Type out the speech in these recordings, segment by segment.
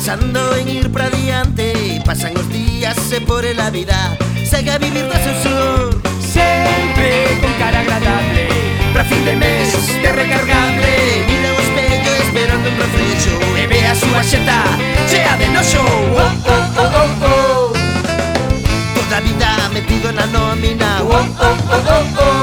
Pensando en ir para diante Pasan os días e por la vida Segue a vivir do seu sur Sempre con cara agradable Pra fin de mes de recargable. Mira o espello esperando un refrexo E ve a súa xeta chea de noxo oh, oh, oh, oh, oh. Toda vida metido na nómina. Oh, oh, oh, oh, oh.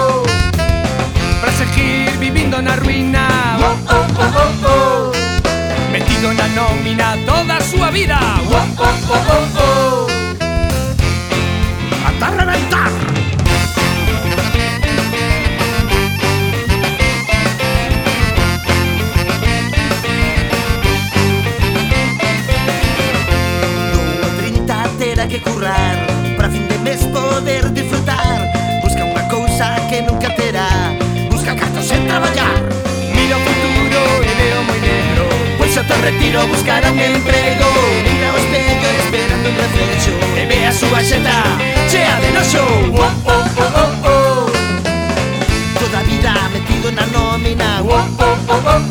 currar Para fin de mes poder disfrutar. Busca una cosa que nunca terá. Busca cartos en trabajar Mira futuro e veo moi negro. Pois pues o teu retiro buscará un emprego. Mira o espello esperando un reflexo. E ve a súa xeta chea de noxo oh, oh, oh, oh, oh. Toda vida metido na nómina. Oh, oh, oh, oh.